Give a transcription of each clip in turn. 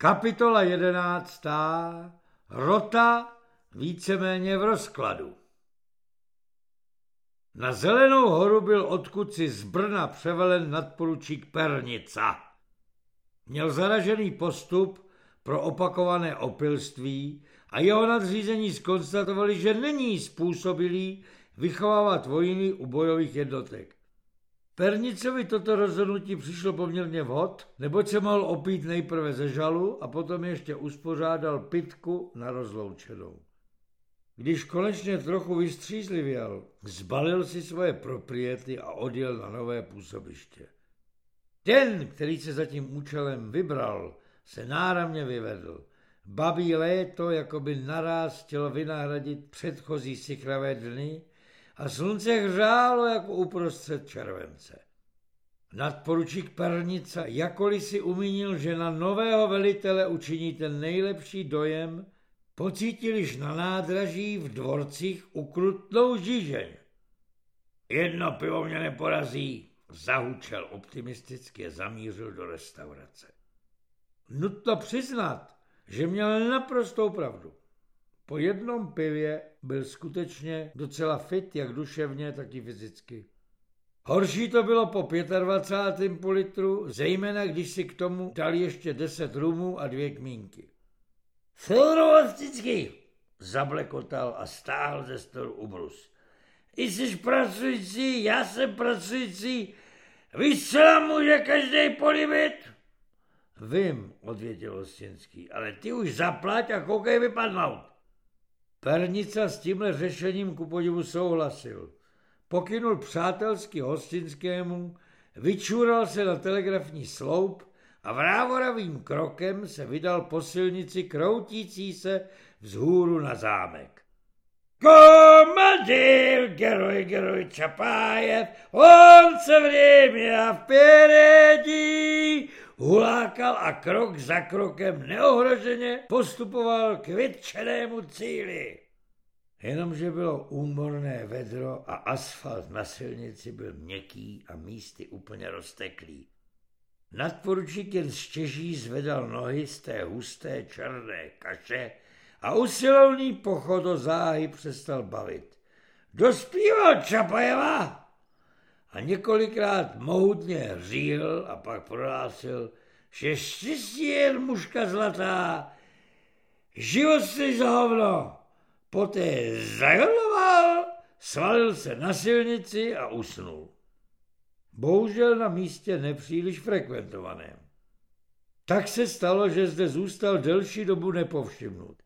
Kapitola jedenáctá. Rota víceméně v rozkladu. Na Zelenou horu byl odkud si z Brna převelen nadporučík Pernica. Měl zaražený postup pro opakované opilství a jeho nadřízení skonstatovali, že není způsobilý vychovávat vojny u bojových jednotek. Pernicovi toto rozhodnutí přišlo poměrně vhod, neboť se mohl opít nejprve ze žalu a potom ještě uspořádal pitku na rozloučenou. Když konečně trochu vystřízlivěl, zbalil si svoje propriety a odjel na nové působiště. Ten, který se za tím účelem vybral, se náramně vyvedl. Babí léto jako by naraz chtělo vynahradit předchozí sikravé dny a slunce hřálo jako uprostřed července. Nadporučík Pernica jakoli si umínil, že na nového velitele učiní ten nejlepší dojem, pocítil již na nádraží v dvorcích ukrutnou žížeň. Jedno pivo mě neporazí, zahučel optimisticky a zamířil do restaurace. Nutno přiznat, že měl naprostou pravdu. Po jednom pivě byl skutečně docela fit, jak duševně, tak i fyzicky. Horší to bylo po 25. půl litru, zejména když si k tomu dal ještě 10 rumů a dvě kmínky. Filorostický, zablekotal a stáhl ze stolu ubrus. Jsi pracující, já jsem pracující, víš, co může každý polibit? Vím, odvěděl Ostinský, ale ty už zaplať a koukej vypadnout. Pernica s tímhle řešením ku podivu souhlasil. Pokynul přátelsky Hostinskému, vyčural se na telegrafní sloup a vrávoravým krokem se vydal po silnici kroutící se vzhůru na zámek. Geroj Čapájev, on se vrěmě a vpěredí, hulákal a krok za krokem neohroženě postupoval k vytčenému cíli. Jenomže bylo úmorné vedro a asfalt na silnici byl měkký a místy úplně rozteklý. Nadporučík jen stěží zvedal nohy z té husté černé kaše a usilovný pochod o záhy přestal bavit. Dospíval Čapajeva a několikrát mohutně říl a pak prohlásil, že štěstí je muška zlatá, život si za hovno. Poté zajoloval, svalil se na silnici a usnul. Bohužel na místě nepříliš frekventovaném. Tak se stalo, že zde zůstal delší dobu nepovšimnut.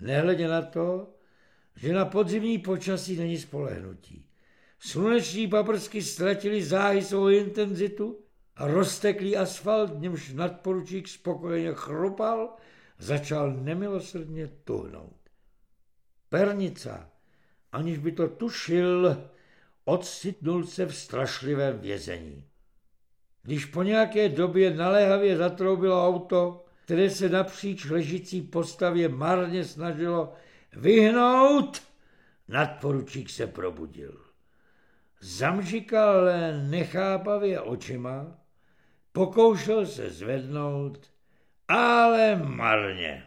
Nehledě na to, že na podzimní počasí není spolehnutí. Sluneční paprsky ztratili záhy svou intenzitu a rozteklý asfalt, němž nadporučík spokojeně chrupal, začal nemilosrdně tuhnout. Pernica, aniž by to tušil, ocitnul se v strašlivém vězení. Když po nějaké době naléhavě zatroubilo auto, které se napříč ležící postavě marně snažilo vyhnout, nadporučík se probudil. Zamžikal nechápavě očima, pokoušel se zvednout, ale marně.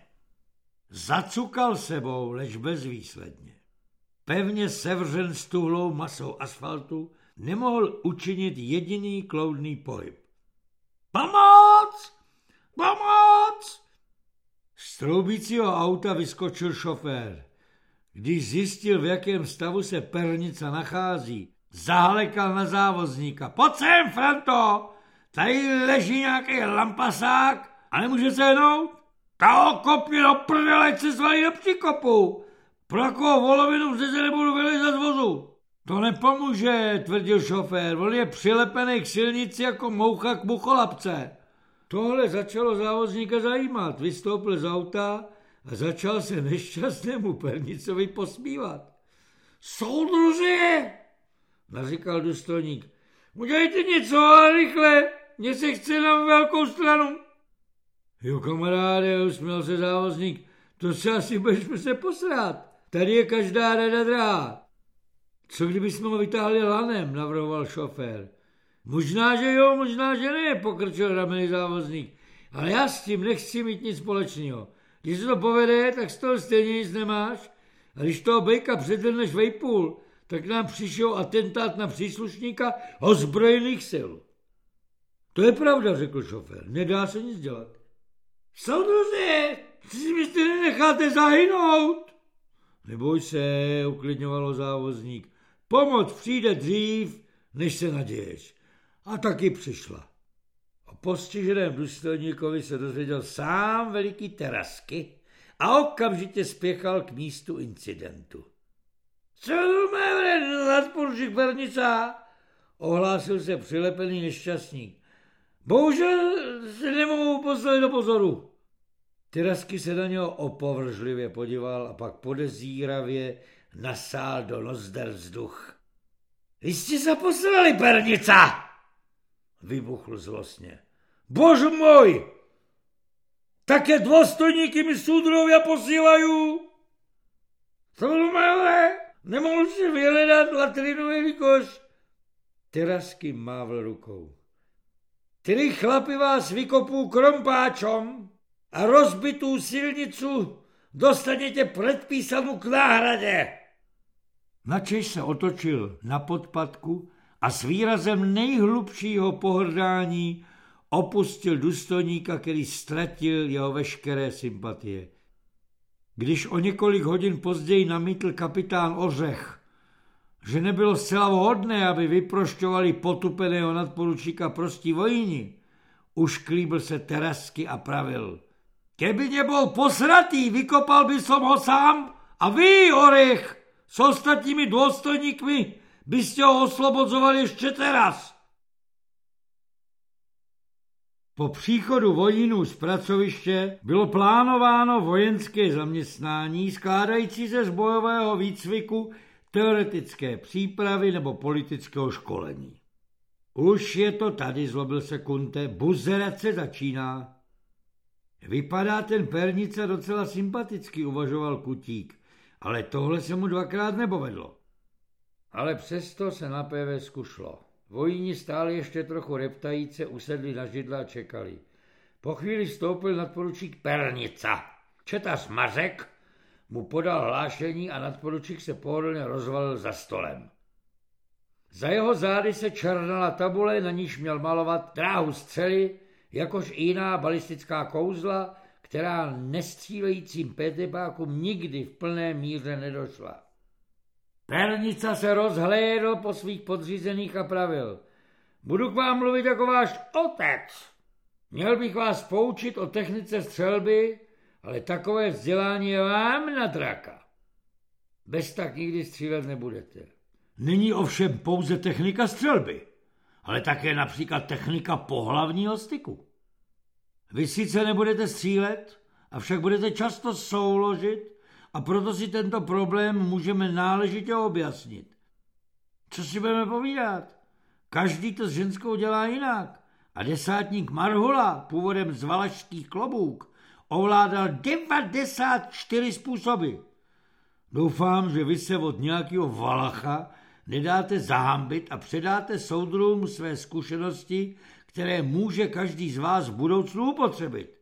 Zacukal sebou, lež bezvýsledně. Pevně sevřen stuhlou masou asfaltu, nemohl učinit jediný kloudný pohyb. Pomoc! Pomoc! Z troubícího auta vyskočil šofér. Když zjistil, v jakém stavu se pernica nachází, zahalekal na závozníka. Pojď sem, Franto! Tady leží nějaký lampasák a nemůže se hnout? Ta okopně do prdele, se zvalí do příkopu. Pro jakou volovinu přece nebudu vylezat z vozu. To nepomůže, tvrdil šofér. On je přilepený k silnici jako moucha k bucholapce. Tohle začalo závozníka zajímat. Vystoupil z auta a začal se nešťastnému pernicovi posmívat. Soudruzi, naříkal důstojník, udělejte něco, ale rychle, mně se chce na velkou stranu. Jo, kamaráde, usměl se závozník, to se asi budeš se posrát. Tady je každá rada drahá. Co kdybychom ho vytáhli lanem, navrhoval šofér. Možná, že jo, možná, že ne, pokrčil rameny závozník. ale já s tím nechci mít nic společného. Když se to povede, tak z toho stejně nic nemáš. A když toho bejka předvedneš vejpůl, tak nám přišel atentát na příslušníka ozbrojených sil. To je pravda, řekl šofér. Nedá se nic dělat. Soudruze, si myslíte, nenecháte zahynout? Neboj se, uklidňovalo závozník. Pomoc přijde dřív, než se naděješ. A taky přišla. O postiženém důstojníkovi se dozvěděl sám veliký Terasky a okamžitě spěchal k místu incidentu. Co máme, nadporučík Vernica? Ohlásil se přilepený nešťastník. Bohužel se nemohu postavit do pozoru. Terasky se na něho opovržlivě podíval a pak podezíravě nasál do nozder vzduch. Vy jste se poslali, pernica! Vybuchl zlostně. Bož můj! Také dôstojníky mi súdrovia posílají. Solomele, nemohl si vyhledat latrinový výkoš. Terasky mávl rukou. Tři chlapi vás vykopou krompáčom a rozbitou silnicu dostanete predpísanou k náhradě. Načež se otočil na podpadku a s výrazem nejhlubšího pohrdání opustil důstojníka, který ztratil jeho veškeré sympatie. Když o několik hodin později namítl kapitán Ořech, že nebylo zcela vhodné, aby vyprošťovali potupeného nadporučíka prostí vojni, už klíbil se terasky a pravil. Keby nebol posratý, vykopal by som ho sám a vy, Orech, s ostatními dôstojníkmi byste ho oslobodzovali ještě teraz. Po příchodu vojínů z pracoviště bylo plánováno vojenské zaměstnání skládající se z bojového výcviku, teoretické přípravy nebo politického školení. Už je to tady, zlobil se Kunte, buzerat se začíná. Vypadá ten pernice docela sympaticky, uvažoval Kutík, ale tohle se mu dvakrát nepovedlo. Ale přesto se na PV šlo. Vojíni stáli ještě trochu reptajíce, usedli na židla a čekali. Po chvíli stoupil nadporučík Pernica. Četař Mařek mu podal hlášení a nadporučík se pohodlně rozvalil za stolem. Za jeho zády se černala tabule, na níž měl malovat dráhu střely, jakož i jiná balistická kouzla, která nestřílejícím petebákům nikdy v plné míře nedošla. Pernica se rozhlédl po svých podřízených a pravil. Budu k vám mluvit jako váš otec. Měl bych vás poučit o technice střelby, ale takové vzdělání je vám na draka. Bez tak nikdy střílet nebudete. Není ovšem pouze technika střelby, ale také například technika pohlavního styku. Vy sice nebudete střílet, avšak budete často souložit a proto si tento problém můžeme náležitě objasnit. Co si budeme povídat? Každý to s ženskou dělá jinak. A desátník Marhula, původem z Valašských klobouk, ovládal 94 způsoby. Doufám, že vy se od nějakého Valacha nedáte zahambit a předáte soudrům své zkušenosti, které může každý z vás v budoucnu upotřebit.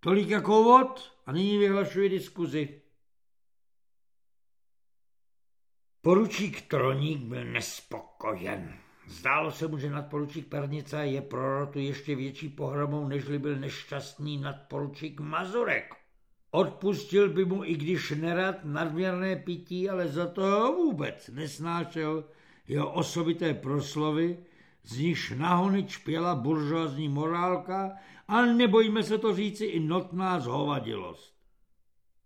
Tolik jako vod a nyní vyhlašuji diskuzi. Poručík Troník byl nespokojen. Zdálo se mu, že nadporučík Pernica je pro rotu ještě větší pohromou, nežli byl nešťastný nadporučík Mazurek. Odpustil by mu, i když nerad, nadměrné pití, ale za to vůbec nesnášel jeho osobité proslovy, z nichž nahony čpěla buržoazní morálka, ale nebojíme se to říci i notná zhovadilost.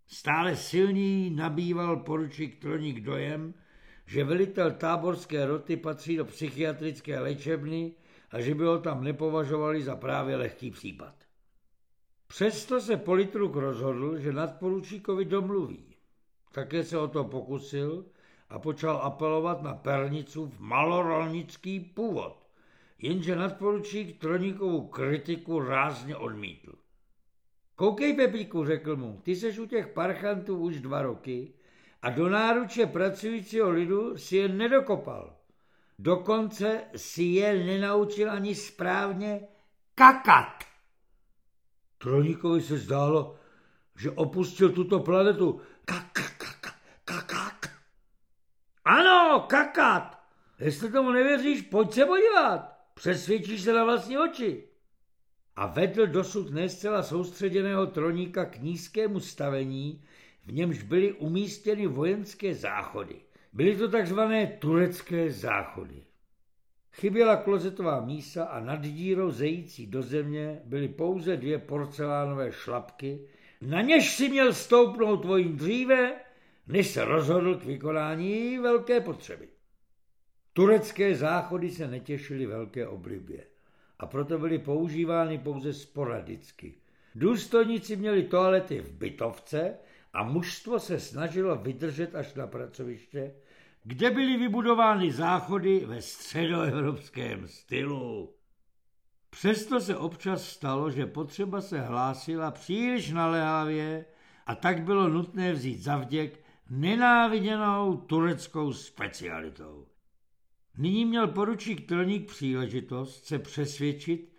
Stále silněji nabýval poručík Troník dojem, že velitel táborské roty patří do psychiatrické léčebny a že by ho tam nepovažovali za právě lehký případ. Přesto se politruk rozhodl, že nadporučíkovi domluví. Také se o to pokusil a počal apelovat na pernicu v malorolnický původ, jenže nadporučík Troníkovou kritiku rázně odmítl. Koukej, Pepíku, řekl mu, ty seš u těch parchantů už dva roky a do náruče pracujícího lidu si je nedokopal. Dokonce si je nenaučil ani správně kakat. Troníkovi se zdálo, že opustil tuto planetu. Kakat. Ano, kakat. Jestli tomu nevěříš, pojď se podívat. Přesvědčíš se na vlastní oči. A vedl dosud nescela soustředěného troníka k nízkému stavení, v němž byly umístěny vojenské záchody. Byly to takzvané turecké záchody. Chyběla klozetová mísa a nad dírou zející do země byly pouze dvě porcelánové šlapky, na něž si měl stoupnout tvojím dříve, než se rozhodl k vykonání velké potřeby. Turecké záchody se netěšily velké oblibě a proto byly používány pouze sporadicky. Důstojníci měli toalety v bytovce a mužstvo se snažilo vydržet až na pracoviště, kde byly vybudovány záchody ve středoevropském stylu. Přesto se občas stalo, že potřeba se hlásila příliš naléhavě a tak bylo nutné vzít zavděk nenáviděnou tureckou specialitou. Nyní měl poručík Trlník příležitost se přesvědčit,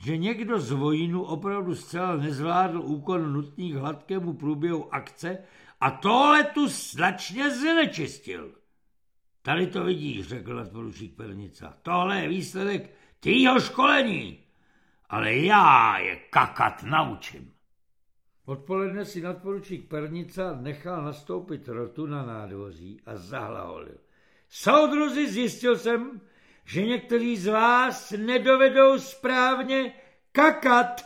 že někdo z vojinu opravdu zcela nezvládl úkon nutný k hladkému průběhu akce a tohle tu značně znečistil. Tady to vidíš, řekl nadporučík Pernica. Tohle je výsledek tvýho školení, ale já je kakat naučím. Odpoledne si nadporučík Pernica nechal nastoupit rotu na nádvoří a zahlaholil. Soudruzi, zjistil jsem, že někteří z vás nedovedou správně kakat.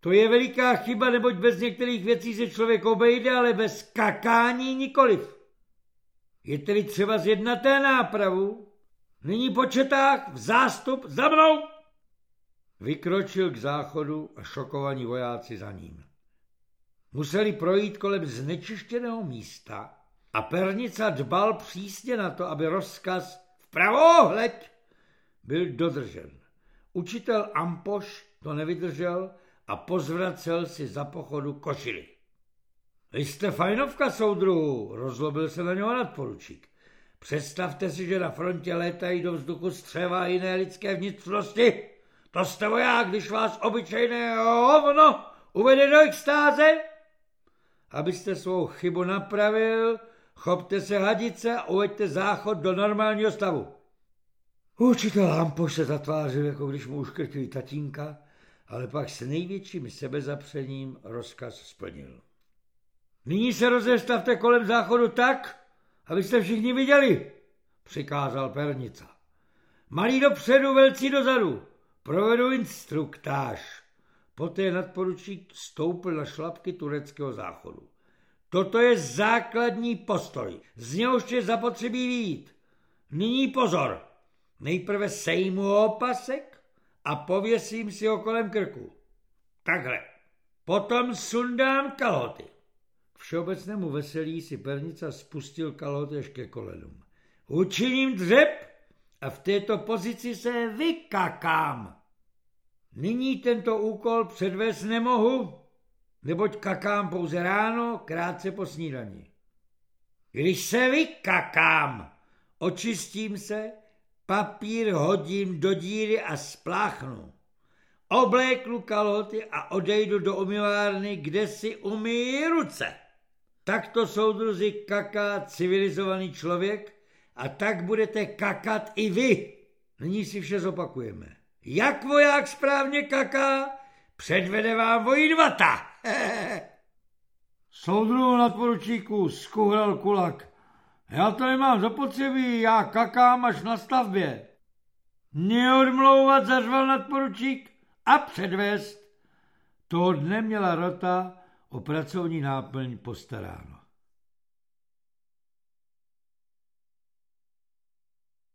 To je veliká chyba, neboť bez některých věcí se člověk obejde, ale bez kakání nikoliv. Je tedy třeba zjednat té nápravu. Nyní po četách v zástup za mnou. Vykročil k záchodu a šokovaní vojáci za ním. Museli projít kolem znečištěného místa a Pernica dbal přísně na to, aby rozkaz vpravo hleď byl dodržen. Učitel Ampoš to nevydržel a pozvracel si za pochodu košily. Vy jste fajnovka, soudruhu, rozlobil se na něho nadporučík. Představte si, že na frontě létají do vzduchu střeva jiné lidské vnitřnosti. To jste voják, když vás obyčejné hovno uvede do extáze? Abyste svou chybu napravil, chopte se hadice a uveďte záchod do normálního stavu. Učitel Lampoš se zatvářil, jako když mu uškrtili tatínka, ale pak s největším sebezapřením rozkaz splnil. Nyní se rozestavte kolem záchodu tak, abyste všichni viděli, přikázal Pernica. Malý dopředu, velcí dozadu. Provedu instruktáž. Poté nadporučík stoupil na šlapky tureckého záchodu. Toto je základní postoj. Z něhož je zapotřebí vít. Nyní pozor. Nejprve sejmu opasek a pověsím si ho kolem krku. Takhle. Potom sundám kalhoty. K všeobecnému veselí si pernica spustil kalhoty až ke kolenům. Učiním dřep a v této pozici se vykakám. Nyní tento úkol předvést nemohu, neboť kakám pouze ráno, krátce po snídani. Když se vykakám, očistím se, papír hodím do díry a spláchnu. Obléknu kalhoty a odejdu do umyvárny, kde si umyjí ruce. Takto soudruzi kaká civilizovaný člověk a tak budete kakat i vy. Nyní si vše zopakujeme. Jak voják správně kaká, předvede vám vojidvata. Soudruhu nadporučíku, skuhral kulak. Já to nemám zapotřebí, já kakám až na stavbě. Neodmlouvat, zařval nadporučík a předvést. Toho dne měla rota o pracovní náplň postaráno.